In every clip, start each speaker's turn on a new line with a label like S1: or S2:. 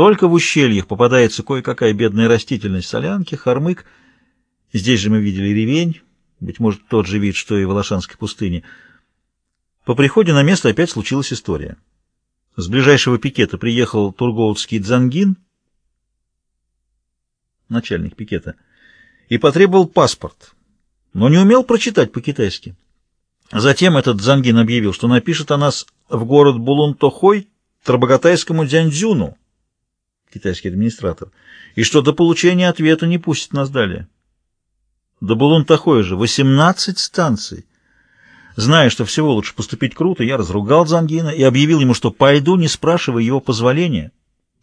S1: Только в ущельях попадается кое-какая бедная растительность, солянки, хормык. Здесь же мы видели ревень, быть может, тот же вид, что и в Волошанской пустыне. По приходе на место опять случилась история. С ближайшего пикета приехал тургоутский Дзангин, начальник пикета, и потребовал паспорт, но не умел прочитать по-китайски. Затем этот Дзангин объявил, что напишет о нас в город Булун-Тохой Трабагатайскому Дзяньцзюну, китайский администратор, и что до получения ответа не пустит нас далее. До Булун-Тохой же 18 станций. Зная, что всего лучше поступить круто, я разругал Зангина и объявил ему, что пойду, не спрашивая его позволения.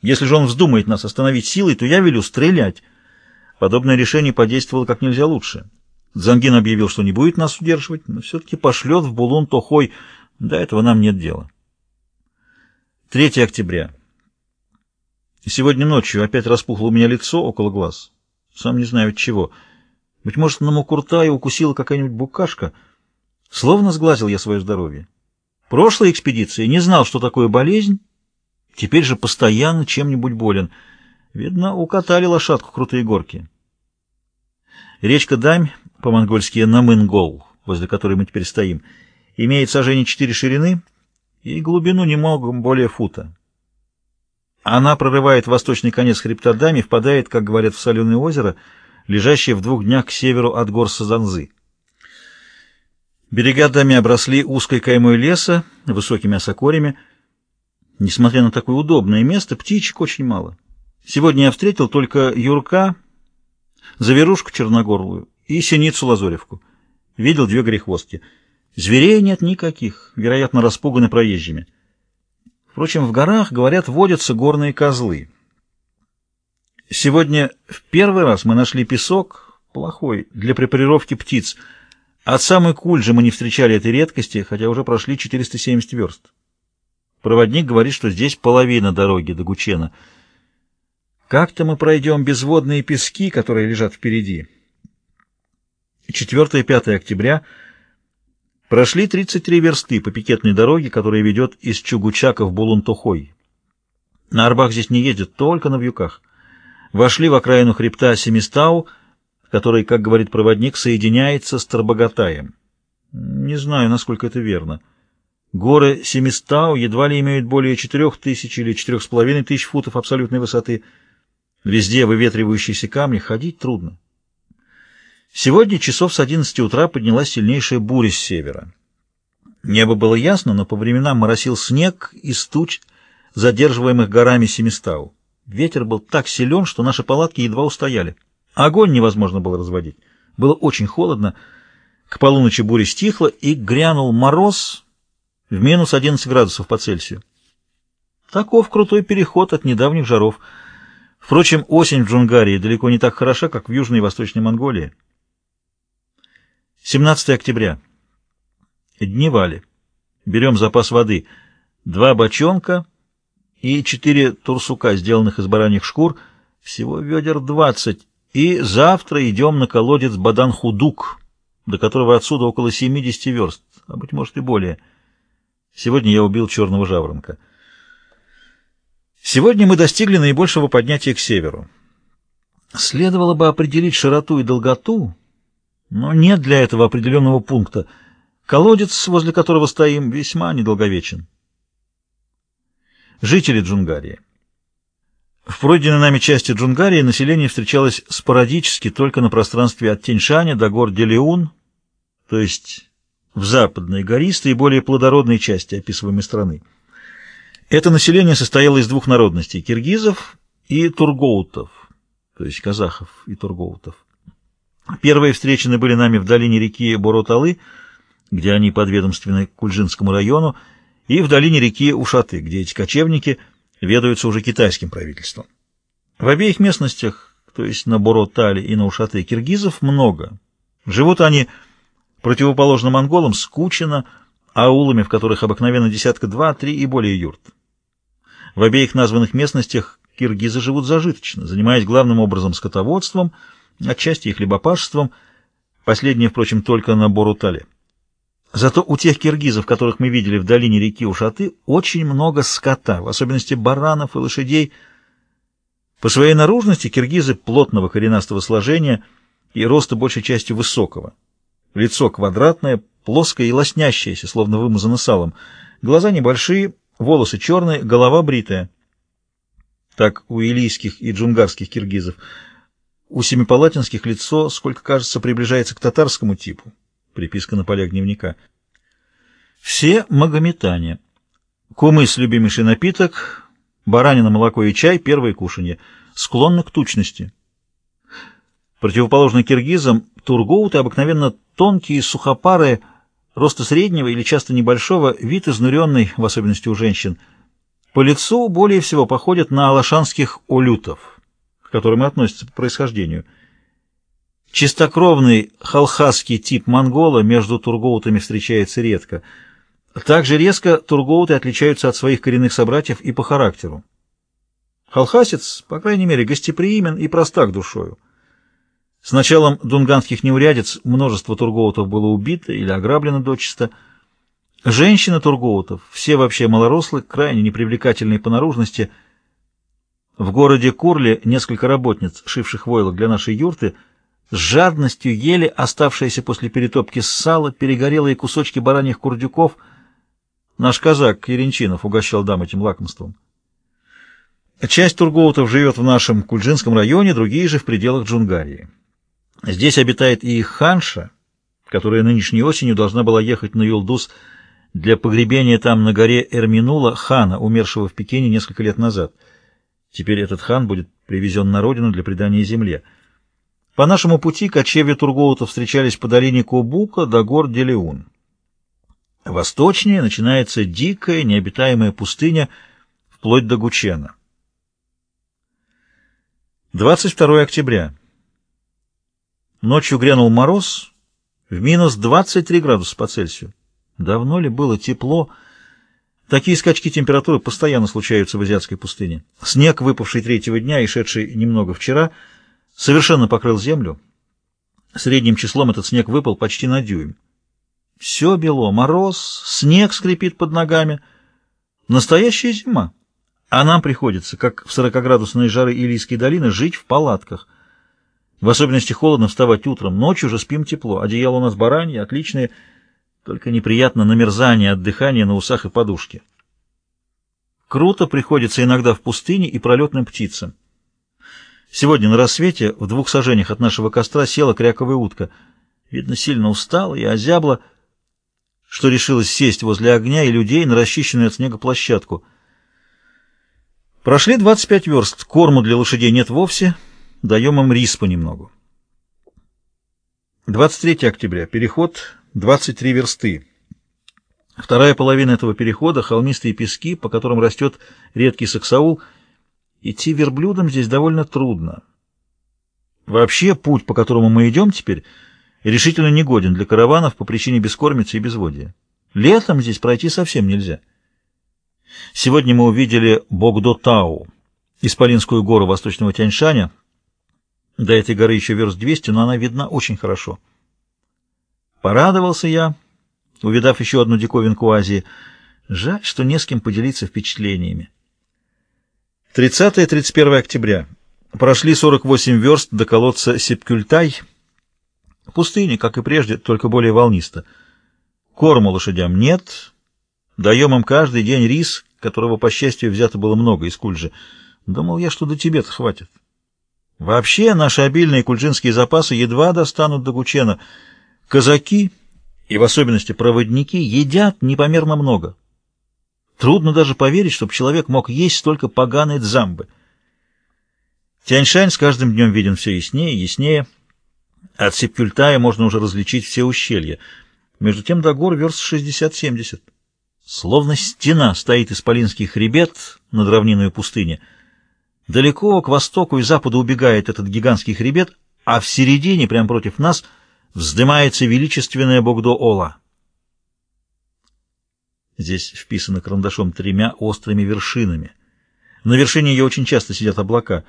S1: Если же он вздумает нас остановить силой, то я велю стрелять. Подобное решение подействовало как нельзя лучше. Зангин объявил, что не будет нас удерживать, но все-таки пошлет в Булун-Тохой. До этого нам нет дела. 3 октября. Сегодня ночью опять распухло у меня лицо около глаз. Сам не знаю от чего. Быть может, на Мукуртае укусила какая-нибудь букашка — Словно сглазил я свое здоровье. Прошлой экспедиции не знал, что такое болезнь, теперь же постоянно чем-нибудь болен. Видно, укатали лошадку крутые горки. Речка Дань, по-монгольски Намынгол, возле которой мы теперь стоим, имеет сажение четыре ширины и глубину немного более фута. Она прорывает восточный конец хребта Дами впадает, как говорят, в соленое озеро, лежащее в двух днях к северу от гор Сазанзы. Берега доми обросли узкой каймой леса, высокими осокорями. Несмотря на такое удобное место, птичек очень мало. Сегодня я встретил только Юрка, Заверушку черногорлую и Синицу Лазоревку. Видел две грехвостки. Зверей нет никаких, вероятно, распуганы проезжими. Впрочем, в горах, говорят, водятся горные козлы. Сегодня в первый раз мы нашли песок, плохой, для препарировки птиц — от самой Кульжи мы не встречали этой редкости, хотя уже прошли 470 верст. Проводник говорит, что здесь половина дороги до Гучена. Как-то мы пройдем безводные пески, которые лежат впереди. 4-5 октября прошли 33 версты по пикетной дороге, которая ведет из Чугучака в Булунтухой. На арбах здесь не ездят, только на вьюках. Вошли в окраину хребта Семистау — который, как говорит проводник, соединяется с Тарбагатаем. Не знаю, насколько это верно. Горы Семистау едва ли имеют более четырех тысяч или четырех с половиной тысяч футов абсолютной высоты. Везде выветривающиеся камни, ходить трудно. Сегодня часов с 11 утра поднялась сильнейшая буря с севера. Небо было ясно, но по временам моросил снег из туч, задерживаемых горами Семистау. Ветер был так силен, что наши палатки едва устояли. Огонь невозможно было разводить. Было очень холодно. К полуночи буря стихла, и грянул мороз в минус 11 градусов по Цельсию. Таков крутой переход от недавних жаров. Впрочем, осень в Джунгарии далеко не так хороша, как в Южной и Восточной Монголии. 17 октября. Дневали. Берем запас воды. Два бочонка и четыре турсука, сделанных из бараньих шкур. Всего ведер двадцать. И завтра идем на колодец Бадан-Худук, до которого отсюда около 70 верст, а быть может и более. Сегодня я убил черного жаворонка. Сегодня мы достигли наибольшего поднятия к северу. Следовало бы определить широту и долготу, но нет для этого определенного пункта. Колодец, возле которого стоим, весьма недолговечен. Жители Джунгарии. В пройденной нами части Джунгарии население встречалось спорадически только на пространстве от Тиньшаня до гор Делеун, то есть в западной гористой и более плодородной части описываемой страны. Это население состояло из двух народностей – киргизов и тургоутов, то есть казахов и тургоутов. Первые встречены были нами в долине реки Бороталы, где они подведомственны Кульжинскому району, и в долине реки Ушаты, где эти кочевники – ведаются уже китайским правительством. В обеих местностях, то есть на Боротале и на Ушате киргизов, много. Живут они противоположно монголам скучно, аулами, в которых обыкновенно десятка два, три и более юрт. В обеих названных местностях киргизы живут зажиточно, занимаясь главным образом скотоводством, отчасти и хлебопашеством, последнее, впрочем, только на Борутале. Зато у тех киргизов, которых мы видели в долине реки Ушаты, очень много скота, в особенности баранов и лошадей. По своей наружности киргизы плотного коренастого сложения и роста большей частью высокого. Лицо квадратное, плоское и лоснящееся, словно вымазано салом. Глаза небольшие, волосы черные, голова бритая. Так у илийских и джунгарских киргизов. У семипалатинских лицо, сколько кажется, приближается к татарскому типу. Приписка на полях дневника. Все магометане. Кумыс — любимейший напиток, баранина, молоко и чай — первое кушанье. Склонны к тучности. Противоположно киргизам, тургоуты обыкновенно тонкие, сухопарые, роста среднего или часто небольшого, вид изнуренный, в особенности у женщин. По лицу более всего походят на алашанских олютов, к которым и относятся по происхождению. Чистокровный халхасский тип монгола между тургоутами встречается редко. Также резко тургоуты отличаются от своих коренных собратьев и по характеру. Халхасец, по крайней мере, гостеприимен и простак душою. С началом дунганских неурядиц множество тургоутов было убито или ограблено дочисто. Женщины тургоутов, все вообще малорослые, крайне непривлекательные по наружности. В городе Курле несколько работниц, шивших войлок для нашей юрты, с жадностью ели оставшиеся после перетопки сало, перегорелые кусочки бараньих курдюков. Наш казак Еренчинов угощал дам этим лакомством. Часть тургоутов живет в нашем Кульджинском районе, другие же в пределах Джунгарии. Здесь обитает и ханша, которая нынешней осенью должна была ехать на Юлдус для погребения там на горе Эрминула хана, умершего в Пекине несколько лет назад. Теперь этот хан будет привезен на родину для предания земле. По нашему пути кочевья Тургоутов встречались по долине Кобука до гор Делеун. Восточнее начинается дикая, необитаемая пустыня, вплоть до Гучена. 22 октября. Ночью грянул мороз в минус 23 градуса по Цельсию. Давно ли было тепло? Такие скачки температуры постоянно случаются в азиатской пустыне. Снег, выпавший третьего дня и шедший немного вчера, совершенно покрыл землю. Средним числом этот снег выпал почти на дюйм. Все бело, мороз, снег скрипит под ногами. Настоящая зима. А нам приходится, как в 40-градусной жары Илийской долины, жить в палатках. В особенности холодно вставать утром, ночью же спим тепло. Одеяло у нас баранье, отличное, только неприятно намерзание от дыхания на усах и подушке. Круто приходится иногда в пустыне и пролетным птицам. Сегодня на рассвете в двух сажениях от нашего костра села кряковая утка. Видно, сильно устала и озябла, что решилась сесть возле огня и людей на расчищенную от снега площадку — Прошли 25 верст. Корму для лошадей нет вовсе. Даем им рис понемногу. 23 октября. Переход 23 версты. Вторая половина этого перехода — холмистые пески, по которым растет редкий саксаул. Идти верблюдом здесь довольно трудно. Вообще, путь, по которому мы идем теперь, решительно негоден для караванов по причине бескормицы и безводия. Летом здесь пройти совсем нельзя. Сегодня мы увидели Богдо-Тау, Исполинскую гору восточного Тяньшаня. До этой горы еще верст 200, но она видна очень хорошо. Порадовался я, увидав еще одну диковинку Азии. Жаль, что не с кем поделиться впечатлениями. 30-31 октября. Прошли 48 верст до колодца Сепкюльтай. Пустыня, как и прежде, только более волнисто. Корма лошадям нет, Даем им каждый день рис, которого, по счастью, взято было много из кульжи. Думал я, что до тебе-то хватит. Вообще, наши обильные кульжинские запасы едва достанут до Гучена. Казаки, и в особенности проводники, едят непомерно много. Трудно даже поверить, чтобы человек мог есть столько поганой дзамбы. Тяньшань с каждым днем виден все яснее и яснее. От Сепкюльтая можно уже различить все ущелья. Между тем до гор верст 60-70. Словно стена стоит исполинский хребет над равниной пустыни. Далеко к востоку и западу убегает этот гигантский хребет, а в середине, прямо против нас, вздымается величественная Богдо-Ола. Здесь вписано карандашом тремя острыми вершинами. На вершине ее очень часто сидят облака.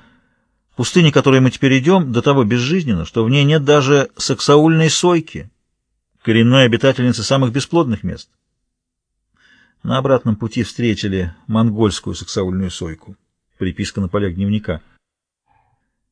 S1: Пустыня, которой мы теперь идем, до того безжизненна, что в ней нет даже саксаульной сойки, коренной обитательницы самых бесплодных мест. На обратном пути встретили монгольскую саксаульную сойку. Приписка на полях дневника —